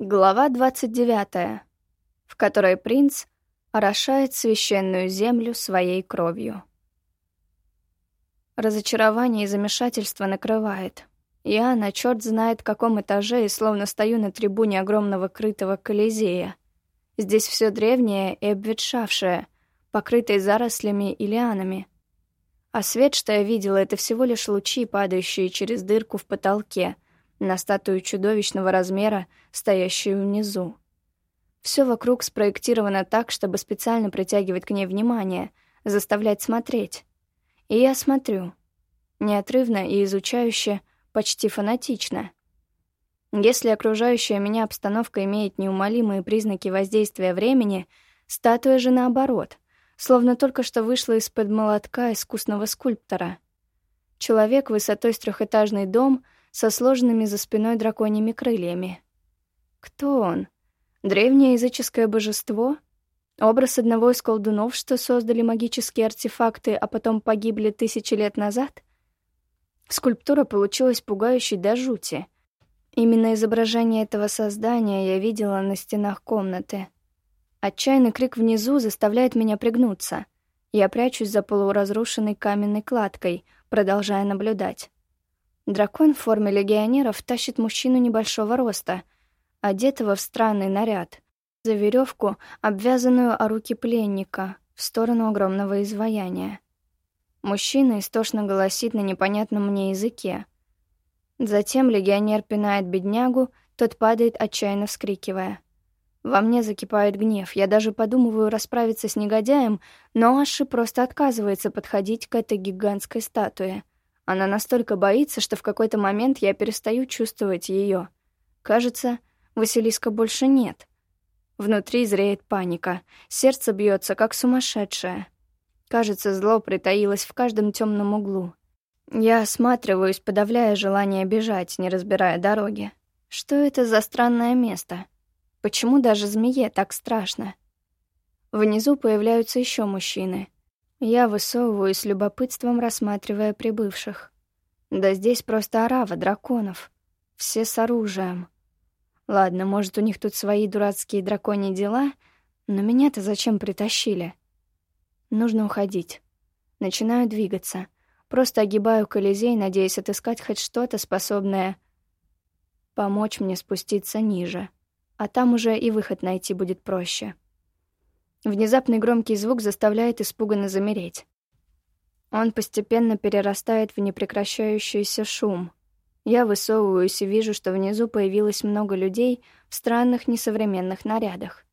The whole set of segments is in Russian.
Глава 29, в которой принц орошает священную землю своей кровью. Разочарование и замешательство накрывает. Я на черт знает каком этаже и словно стою на трибуне огромного крытого колизея. Здесь все древнее и обветшавшее, покрытое зарослями и лианами. А свет, что я видела, это всего лишь лучи, падающие через дырку в потолке — на статую чудовищного размера, стоящую внизу. Все вокруг спроектировано так, чтобы специально притягивать к ней внимание, заставлять смотреть. И я смотрю. Неотрывно и изучающе, почти фанатично. Если окружающая меня обстановка имеет неумолимые признаки воздействия времени, статуя же наоборот, словно только что вышла из-под молотка искусного скульптора. Человек высотой с трехэтажный дом — со сложенными за спиной драконьими крыльями. Кто он? Древнее языческое божество? Образ одного из колдунов, что создали магические артефакты, а потом погибли тысячи лет назад? Скульптура получилась пугающей до жути. Именно изображение этого создания я видела на стенах комнаты. Отчаянный крик внизу заставляет меня пригнуться. Я прячусь за полуразрушенной каменной кладкой, продолжая наблюдать. Дракон в форме легионеров тащит мужчину небольшого роста, одетого в странный наряд, за веревку, обвязанную о руки пленника, в сторону огромного изваяния. Мужчина истошно голосит на непонятном мне языке. Затем легионер пинает беднягу, тот падает, отчаянно вскрикивая. Во мне закипает гнев, я даже подумываю расправиться с негодяем, но Аши просто отказывается подходить к этой гигантской статуе — она настолько боится, что в какой-то момент я перестаю чувствовать ее. Кажется, Василиска больше нет. Внутри зреет паника, сердце бьется как сумасшедшее. Кажется, зло притаилось в каждом темном углу. Я осматриваюсь, подавляя желание бежать, не разбирая дороги. Что это за странное место? Почему даже змее так страшно? Внизу появляются еще мужчины — я высовываюсь с любопытством, рассматривая прибывших. Да здесь просто орава драконов. Все с оружием. Ладно, может, у них тут свои дурацкие драконьи дела, но меня-то зачем притащили? Нужно уходить. Начинаю двигаться. Просто огибаю Колизей, надеясь отыскать хоть что-то, способное помочь мне спуститься ниже. А там уже и выход найти будет проще. Внезапный громкий звук заставляет испуганно замереть. Он постепенно перерастает в непрекращающийся шум. Я высовываюсь и вижу, что внизу появилось много людей в странных несовременных нарядах.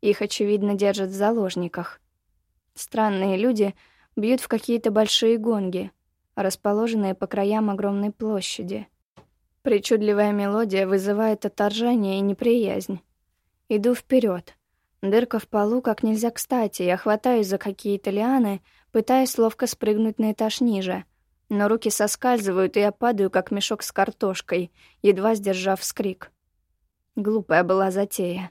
Их, очевидно, держат в заложниках. Странные люди бьют в какие-то большие гонги, расположенные по краям огромной площади. Причудливая мелодия вызывает отторжение и неприязнь. Иду вперед. Дырка в полу как нельзя кстати, я хватаюсь за какие-то лианы, пытаясь ловко спрыгнуть на этаж ниже. Но руки соскальзывают, и я падаю, как мешок с картошкой, едва сдержав скрик. Глупая была затея.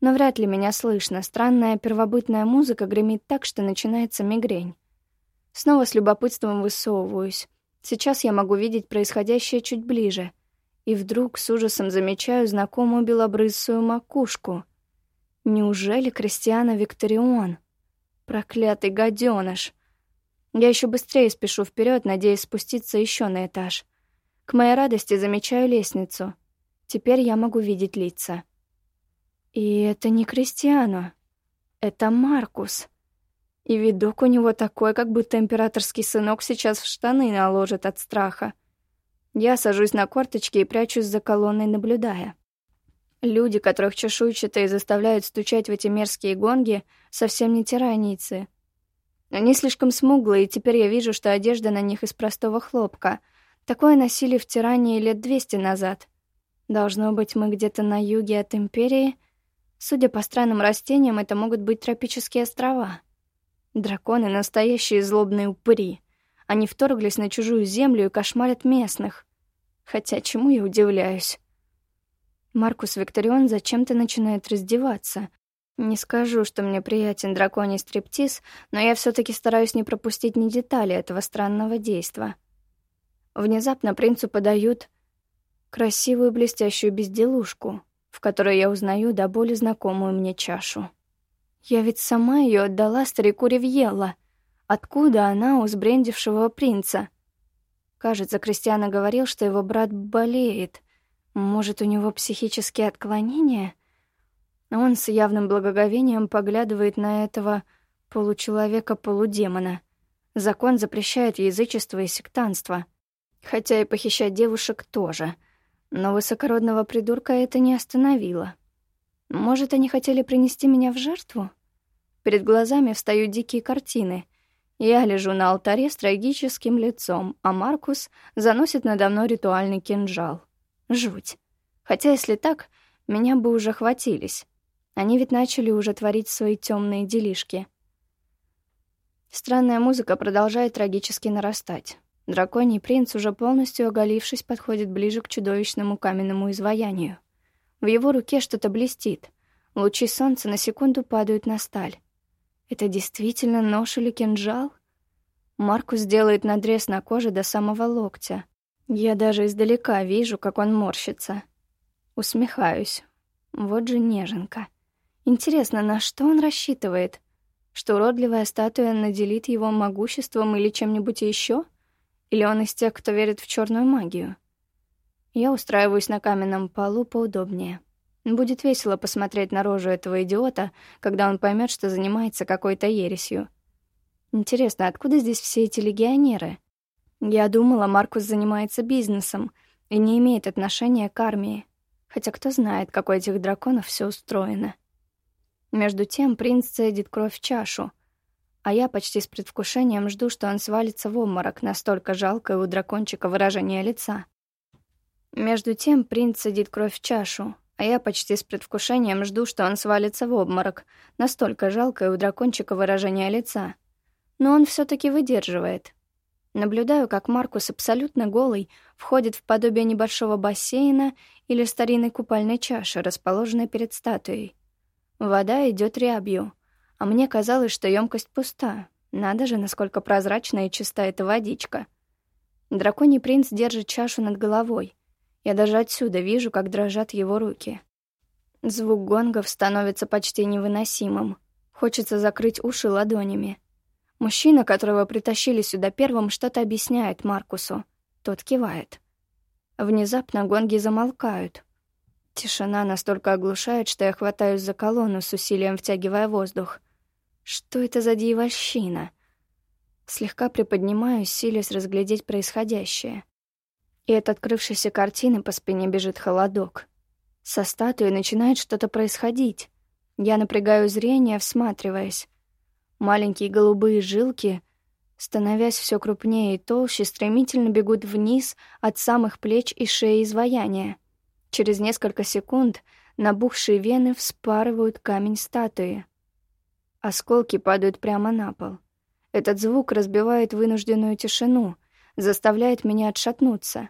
Но вряд ли меня слышно. Странная первобытная музыка гремит так, что начинается мигрень. Снова с любопытством высовываюсь. Сейчас я могу видеть происходящее чуть ближе. И вдруг с ужасом замечаю знакомую белобрысую макушку — Неужели Кристиана Викторион? Проклятый гаденыш. Я еще быстрее спешу вперед, надеясь спуститься еще на этаж. К моей радости замечаю лестницу. Теперь я могу видеть лица. И это не Кристиано. Это Маркус. И видок у него такой, как будто императорский сынок сейчас в штаны наложит от страха. Я сажусь на корточки и прячусь за колонной, наблюдая. Люди, которых чешуйчатые заставляют стучать в эти мерзкие гонги, совсем не тиранийцы. Они слишком смуглые, и теперь я вижу, что одежда на них из простого хлопка. Такое носили в Тирании лет двести назад. Должно быть, мы где-то на юге от Империи. Судя по странным растениям, это могут быть тропические острова. Драконы — настоящие злобные упыри. Они вторглись на чужую землю и кошмарят местных. Хотя чему я удивляюсь? Маркус Викторион зачем-то начинает раздеваться. Не скажу, что мне приятен драконий стриптиз, но я все таки стараюсь не пропустить ни детали этого странного действа. Внезапно принцу подают красивую блестящую безделушку, в которой я узнаю до боли знакомую мне чашу. Я ведь сама ее отдала старику Ривьелла. Откуда она у сбрендившего принца? Кажется, Кристиана говорил, что его брат болеет. Может, у него психические отклонения? Он с явным благоговением поглядывает на этого получеловека-полудемона. Закон запрещает язычество и сектанство. Хотя и похищать девушек тоже. Но высокородного придурка это не остановило. Может, они хотели принести меня в жертву? Перед глазами встают дикие картины. Я лежу на алтаре с трагическим лицом, а Маркус заносит надо мной ритуальный кинжал. Жуть. Хотя, если так, меня бы уже хватились. Они ведь начали уже творить свои темные делишки. Странная музыка продолжает трагически нарастать. Драконий принц, уже полностью оголившись, подходит ближе к чудовищному каменному изваянию. В его руке что-то блестит. Лучи солнца на секунду падают на сталь. Это действительно нож или кинжал? Маркус делает надрез на коже до самого локтя. Я даже издалека вижу, как он морщится. Усмехаюсь. Вот же неженка. Интересно, на что он рассчитывает? Что уродливая статуя наделит его могуществом или чем-нибудь еще? Или он из тех, кто верит в черную магию? Я устраиваюсь на каменном полу поудобнее. Будет весело посмотреть на рожу этого идиота, когда он поймет, что занимается какой-то ересью. Интересно, откуда здесь все эти легионеры? Я думала, Маркус занимается бизнесом и не имеет отношения к армии. Хотя кто знает, как у этих драконов все устроено. Между тем принц цедит кровь в чашу, а я почти с предвкушением жду, что он свалится в обморок, настолько жалкое у дракончика выражение лица. Между тем принц цедит кровь в чашу, а я почти с предвкушением жду, что он свалится в обморок, настолько жалкое у дракончика выражение лица. Но он все таки выдерживает. Наблюдаю, как Маркус абсолютно голый входит в подобие небольшого бассейна или старинной купальной чаши, расположенной перед статуей. Вода идет рябью, а мне казалось, что емкость пуста. Надо же, насколько прозрачная и чиста эта водичка. Драконий принц держит чашу над головой. Я даже отсюда вижу, как дрожат его руки. Звук гонгов становится почти невыносимым. Хочется закрыть уши ладонями. Мужчина, которого притащили сюда первым, что-то объясняет Маркусу. Тот кивает. Внезапно гонги замолкают. Тишина настолько оглушает, что я хватаюсь за колонну с усилием втягивая воздух. Что это за дьявольщина? Слегка приподнимаюсь, силясь разглядеть происходящее. И от открывшейся картины по спине бежит холодок. Со статуей начинает что-то происходить. Я напрягаю зрение, всматриваясь. Маленькие голубые жилки, становясь все крупнее и толще, стремительно бегут вниз от самых плеч и шеи изваяния. Через несколько секунд набухшие вены вспарывают камень статуи. Осколки падают прямо на пол. Этот звук разбивает вынужденную тишину, заставляет меня отшатнуться.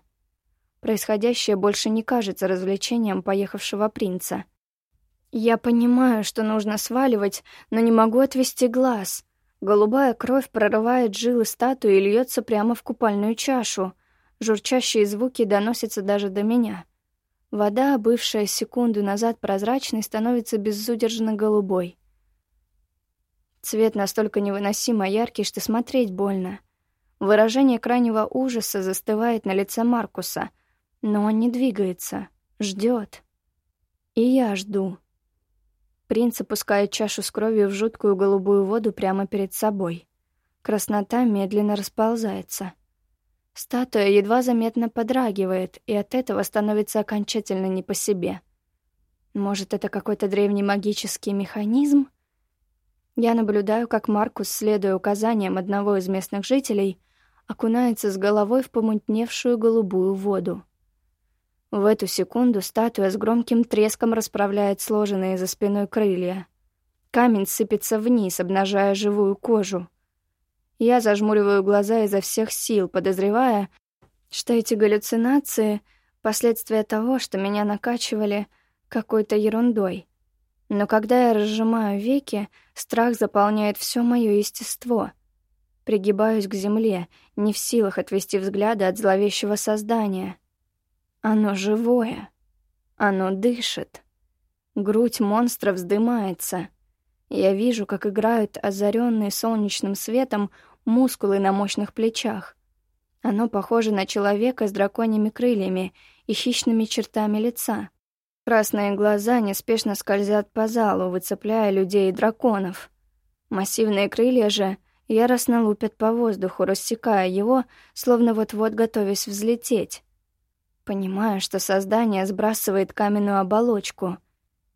Происходящее больше не кажется развлечением поехавшего принца. Я понимаю, что нужно сваливать, но не могу отвести глаз. Голубая кровь прорывает жилы статуи и льется прямо в купальную чашу. Журчащие звуки доносятся даже до меня. Вода, бывшая секунду назад прозрачной, становится безудержно голубой. Цвет настолько невыносимо яркий, что смотреть больно. Выражение крайнего ужаса застывает на лице Маркуса, но он не двигается, ждет. И я жду. Принц опускает чашу с кровью в жуткую голубую воду прямо перед собой. Краснота медленно расползается. Статуя едва заметно подрагивает, и от этого становится окончательно не по себе. Может, это какой-то древний магический механизм? Я наблюдаю, как Маркус, следуя указаниям одного из местных жителей, окунается с головой в помутневшую голубую воду. В эту секунду статуя с громким треском расправляет сложенные за спиной крылья. Камень сыпется вниз, обнажая живую кожу — я зажмуриваю глаза изо всех сил, подозревая, что эти галлюцинации — последствия того, что меня накачивали какой-то ерундой. Но когда я разжимаю веки, страх заполняет все мое естество. Пригибаюсь к земле, не в силах отвести взгляды от зловещего создания. Оно живое. Оно дышит. Грудь монстра вздымается. Я вижу, как играют озаренные солнечным светом мускулы на мощных плечах. Оно похоже на человека с драконьими крыльями и хищными чертами лица. Красные глаза неспешно скользят по залу, выцепляя людей и драконов. Массивные крылья же яростно лупят по воздуху, рассекая его, словно вот-вот готовясь взлететь. Понимаю, что создание сбрасывает каменную оболочку.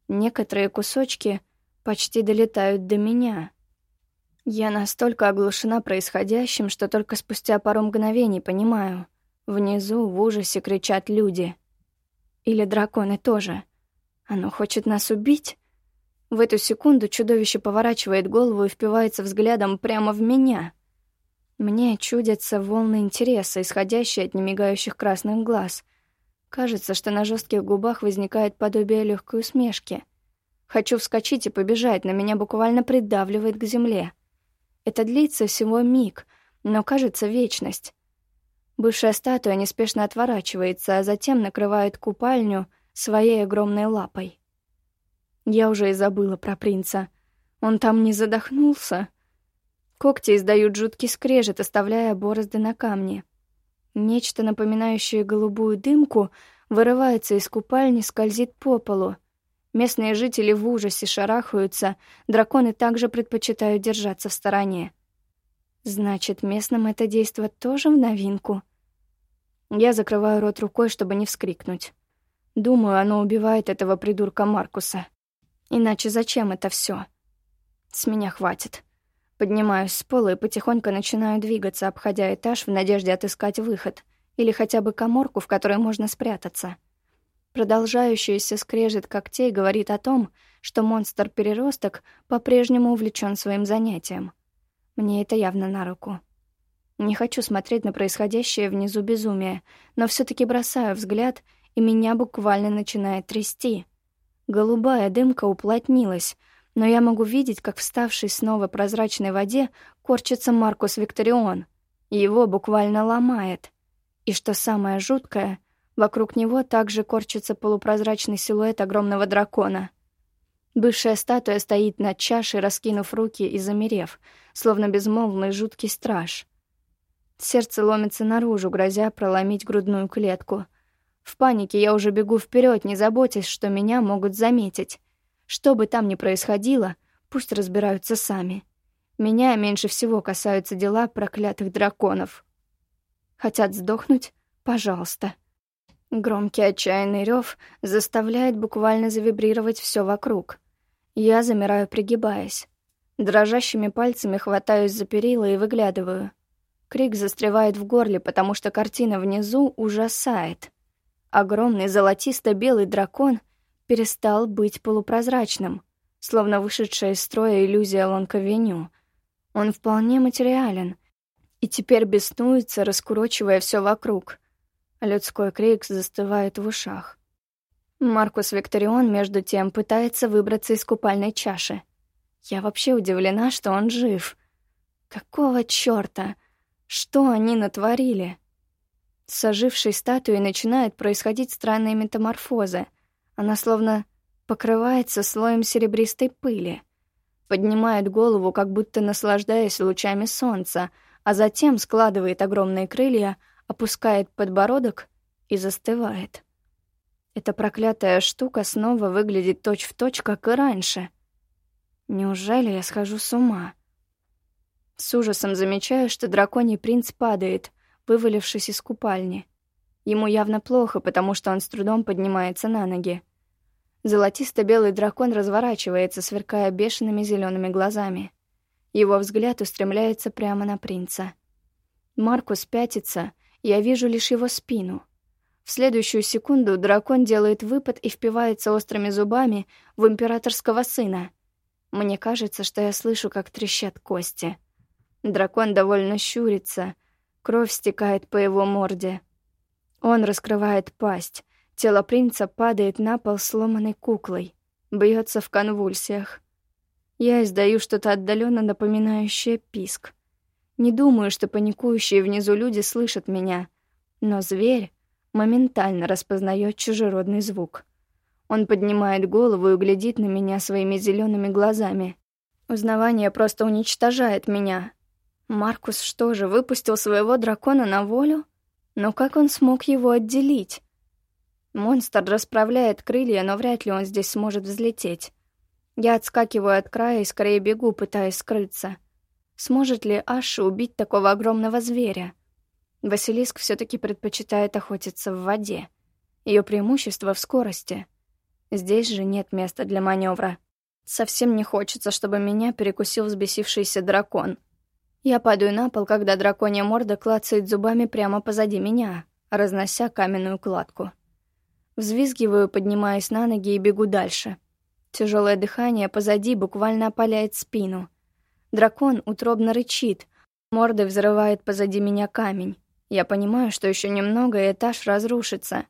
Некоторые кусочки почти долетают до меня. Я настолько оглушена происходящим, что только спустя пару мгновений понимаю. Внизу в ужасе кричат люди. Или драконы тоже. Оно хочет нас убить? В эту секунду чудовище поворачивает голову и впивается взглядом прямо в меня. Мне чудятся волны интереса, исходящие от немигающих красных глаз. Кажется, что на жестких губах возникает подобие легкой усмешки. Хочу вскочить и побежать, но меня буквально придавливает к земле. Это длится всего миг, но кажется вечность. Бывшая статуя неспешно отворачивается, а затем накрывает купальню своей огромной лапой. Я уже и забыла про принца. Он там не задохнулся. Когти издают жуткий скрежет, оставляя борозды на камне. Нечто, напоминающее голубую дымку, вырывается из купальни, скользит по полу. Местные жители в ужасе шарахаются, драконы также предпочитают держаться в стороне. Значит, местным это действо тоже в новинку. Я закрываю рот рукой, чтобы не вскрикнуть. Думаю, оно убивает этого придурка Маркуса. Иначе зачем это все? С меня хватит. Поднимаюсь с пола и потихоньку начинаю двигаться, обходя этаж в надежде отыскать выход или хотя бы коморку, в которой можно спрятаться. Продолжающийся скрежет когтей говорит о том, что монстр-переросток по-прежнему увлечен своим занятием. Мне это явно на руку. Не хочу смотреть на происходящее внизу безумие, но все таки бросаю взгляд, и меня буквально начинает трясти. Голубая дымка уплотнилась, но я могу видеть, как вставший снова прозрачной воде корчится Маркус Викторион. Его буквально ломает. И что самое жуткое, Вокруг него также корчится полупрозрачный силуэт огромного дракона. Бывшая статуя стоит над чашей, раскинув руки и замерев, словно безмолвный жуткий страж. Сердце ломится наружу, грозя проломить грудную клетку. В панике я уже бегу вперед, не заботясь, что меня могут заметить. Что бы там ни происходило, пусть разбираются сами. Меня меньше всего касаются дела проклятых драконов. Хотят сдохнуть? Пожалуйста. Громкий отчаянный рев заставляет буквально завибрировать все вокруг. Я замираю, пригибаясь. Дрожащими пальцами хватаюсь за перила и выглядываю. Крик застревает в горле, потому что картина внизу ужасает. Огромный золотисто-белый дракон перестал быть полупрозрачным, словно вышедшая из строя иллюзия Лонковеню. Он вполне материален и теперь беснуется, раскурочивая все вокруг — Людской крик застывает в ушах. Маркус Викторион, между тем, пытается выбраться из купальной чаши. Я вообще удивлена, что он жив. Какого чёрта? Что они натворили? С ожившей статуей начинает происходить странные метаморфозы. Она словно покрывается слоем серебристой пыли. Поднимает голову, как будто наслаждаясь лучами солнца, а затем складывает огромные крылья — опускает подбородок и застывает. Эта проклятая штука снова выглядит точь-в-точь, точь, как и раньше. Неужели я схожу с ума? С ужасом замечаю, что драконий принц падает, вывалившись из купальни. Ему явно плохо, потому что он с трудом поднимается на ноги. Золотисто-белый дракон разворачивается, сверкая бешеными зелеными глазами. Его взгляд устремляется прямо на принца. Маркус пятится — я вижу лишь его спину. В следующую секунду дракон делает выпад и впивается острыми зубами в императорского сына. Мне кажется, что я слышу, как трещат кости. Дракон довольно щурится, кровь стекает по его морде. Он раскрывает пасть. Тело принца падает на пол сломанной куклой, бьется в конвульсиях. Я издаю что-то отдаленно напоминающее писк. Не думаю, что паникующие внизу люди слышат меня, но зверь моментально распознает чужеродный звук. Он поднимает голову и глядит на меня своими зелеными глазами. Узнавание просто уничтожает меня. Маркус что же, выпустил своего дракона на волю? Но как он смог его отделить? Монстр расправляет крылья, но вряд ли он здесь сможет взлететь. Я отскакиваю от края и скорее бегу, пытаясь скрыться. Сможет ли Аша убить такого огромного зверя? Василиск все таки предпочитает охотиться в воде. Ее преимущество в скорости. Здесь же нет места для маневра. Совсем не хочется, чтобы меня перекусил взбесившийся дракон. Я падаю на пол, когда драконья морда клацает зубами прямо позади меня, разнося каменную кладку. Взвизгиваю, поднимаясь на ноги и бегу дальше. Тяжелое дыхание позади буквально опаляет спину. Дракон утробно рычит, мордой взрывает позади меня камень. Я понимаю, что еще немного, и этаж разрушится.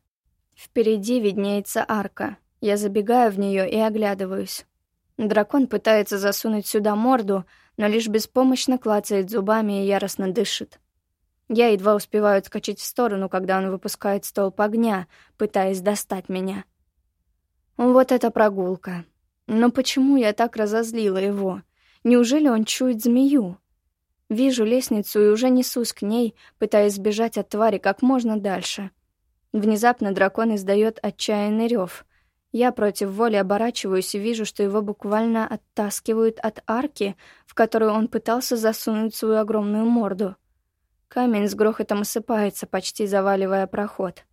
Впереди виднеется арка. Я забегаю в нее и оглядываюсь. Дракон пытается засунуть сюда морду, но лишь беспомощно клацает зубами и яростно дышит. Я едва успеваю отскочить в сторону, когда он выпускает столб огня, пытаясь достать меня. Вот эта прогулка. Но почему я так разозлила его? Неужели он чует змею? Вижу лестницу и уже несусь к ней, пытаясь сбежать от твари как можно дальше. Внезапно дракон издает отчаянный рев. Я против воли оборачиваюсь и вижу, что его буквально оттаскивают от арки, в которую он пытался засунуть свою огромную морду. Камень с грохотом осыпается, почти заваливая проход.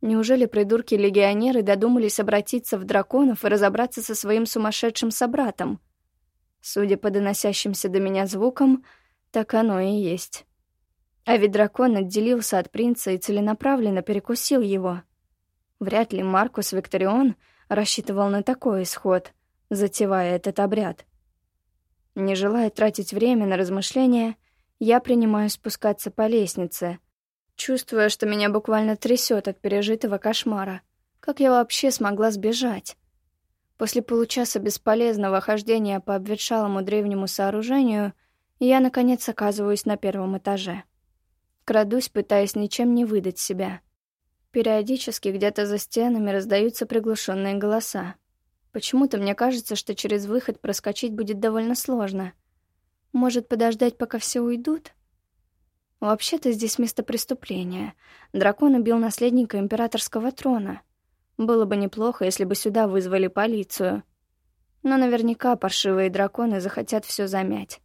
Неужели придурки-легионеры додумались обратиться в драконов и разобраться со своим сумасшедшим собратом? Судя по доносящимся до меня звукам, так оно и есть. А ведь дракон отделился от принца и целенаправленно перекусил его. Вряд ли Маркус Викторион рассчитывал на такой исход, затевая этот обряд. Не желая тратить время на размышления, я принимаю спускаться по лестнице, чувствуя, что меня буквально трясет от пережитого кошмара. Как я вообще смогла сбежать? После получаса бесполезного хождения по обветшалому древнему сооружению я, наконец, оказываюсь на первом этаже. Крадусь, пытаясь ничем не выдать себя. Периодически где-то за стенами раздаются приглушенные голоса. Почему-то мне кажется, что через выход проскочить будет довольно сложно. Может, подождать, пока все уйдут? Вообще-то здесь место преступления. Дракон убил наследника императорского трона — было бы неплохо, если бы сюда вызвали полицию. Но наверняка паршивые драконы захотят все замять.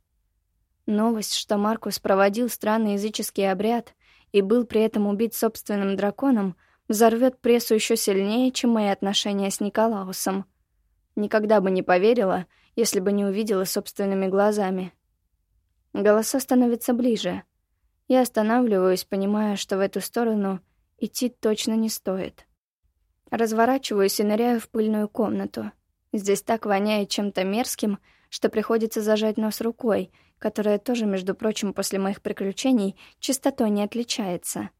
Новость, что Маркус проводил странный языческий обряд и был при этом убит собственным драконом, взорвет прессу еще сильнее, чем мои отношения с Николаусом. Никогда бы не поверила, если бы не увидела собственными глазами. Голоса становятся ближе. Я останавливаюсь, понимая, что в эту сторону идти точно не стоит. Разворачиваюсь и ныряю в пыльную комнату. Здесь так воняет чем-то мерзким, что приходится зажать нос рукой, которая тоже, между прочим, после моих приключений чистотой не отличается.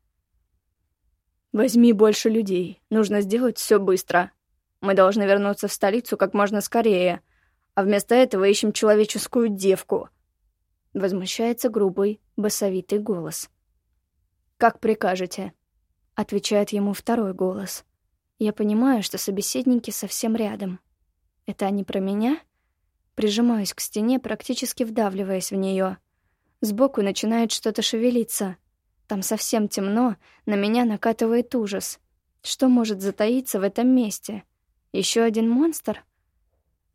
«Возьми больше людей. Нужно сделать все быстро. Мы должны вернуться в столицу как можно скорее, а вместо этого ищем человеческую девку», — возмущается грубый, басовитый голос. «Как прикажете», — отвечает ему второй голос. Я понимаю, что собеседники совсем рядом. Это они про меня? Прижимаюсь к стене, практически вдавливаясь в нее. Сбоку начинает что-то шевелиться. Там совсем темно, на меня накатывает ужас. Что может затаиться в этом месте? Еще один монстр?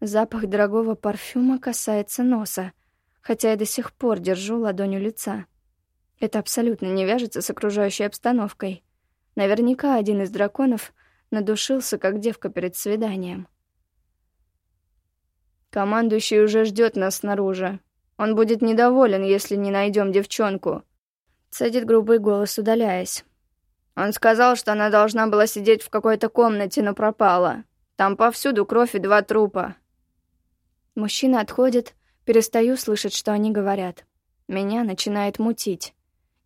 Запах дорогого парфюма касается носа, хотя я до сих пор держу ладонь у лица. Это абсолютно не вяжется с окружающей обстановкой. Наверняка один из драконов надушился, как девка перед свиданием. «Командующий уже ждет нас снаружи. Он будет недоволен, если не найдем девчонку», — цедит грубый голос, удаляясь. «Он сказал, что она должна была сидеть в какой-то комнате, но пропала. Там повсюду кровь и два трупа». Мужчина отходит, перестаю слышать, что они говорят. Меня начинает мутить.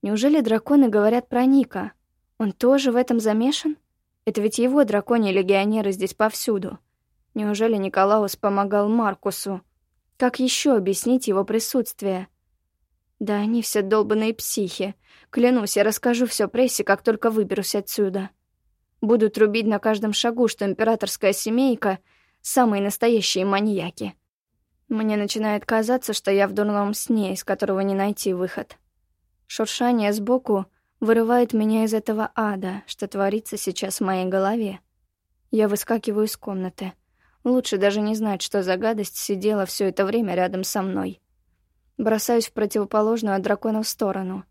Неужели драконы говорят про Ника? Он тоже в этом замешан? Это ведь его драконьи легионеры здесь повсюду. Неужели Николаус помогал Маркусу? Как еще объяснить его присутствие? Да они все долбанные психи. Клянусь, я расскажу все прессе, как только выберусь отсюда. Будут рубить на каждом шагу, что императорская семейка — самые настоящие маньяки. Мне начинает казаться, что я в дурном сне, из которого не найти выход. Шуршание сбоку вырывает меня из этого ада, что творится сейчас в моей голове. Я выскакиваю из комнаты. Лучше даже не знать, что за гадость сидела все это время рядом со мной. Бросаюсь в противоположную от дракона в сторону.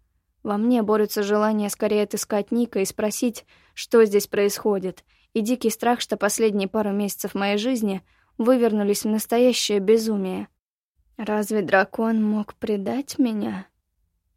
Во мне борются желание скорее отыскать Ника и спросить, что здесь происходит, и дикий страх, что последние пару месяцев моей жизни вывернулись в настоящее безумие. Разве дракон мог предать меня?